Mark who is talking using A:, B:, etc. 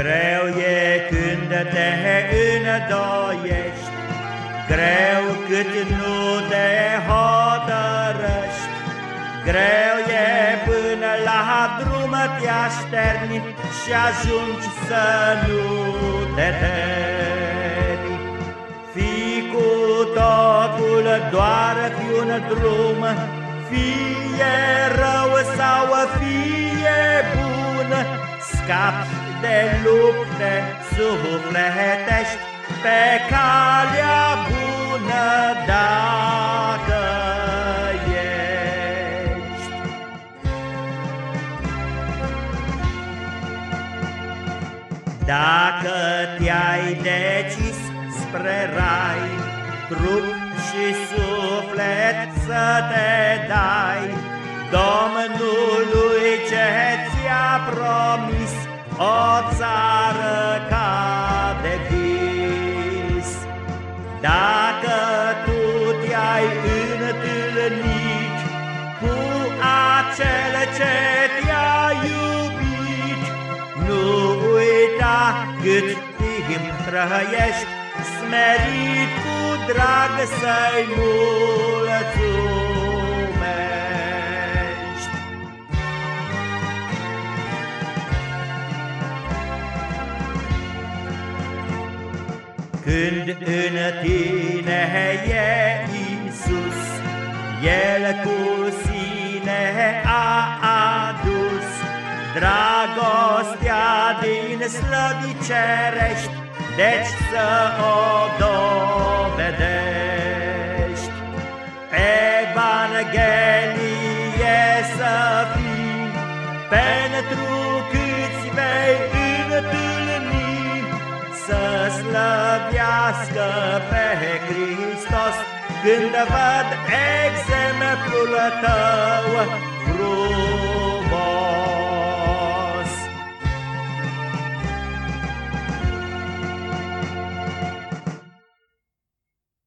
A: Greu e când te îndoiești, Greu cât nu te hotărăști, Greu e până la drum te așterni Și ajungi să nu te temi. Fii cu totul doar fi un drum, Fie rău sau fie bun, Scapi de lupte sufletești pe calea bună dacă ești. Dacă te-ai decis spre rai, trup și suflet să te dai, cât timp trăiești, smerit cu drag să-i mulțumesc. Când în tine e Iisus, El cu sine a adus Dragostea din slăvicerești, Deci să o dovedești. Evanghelie să fii, Pentru câți vei să slăvească pe Hristos Când văd exemplul tău frumos.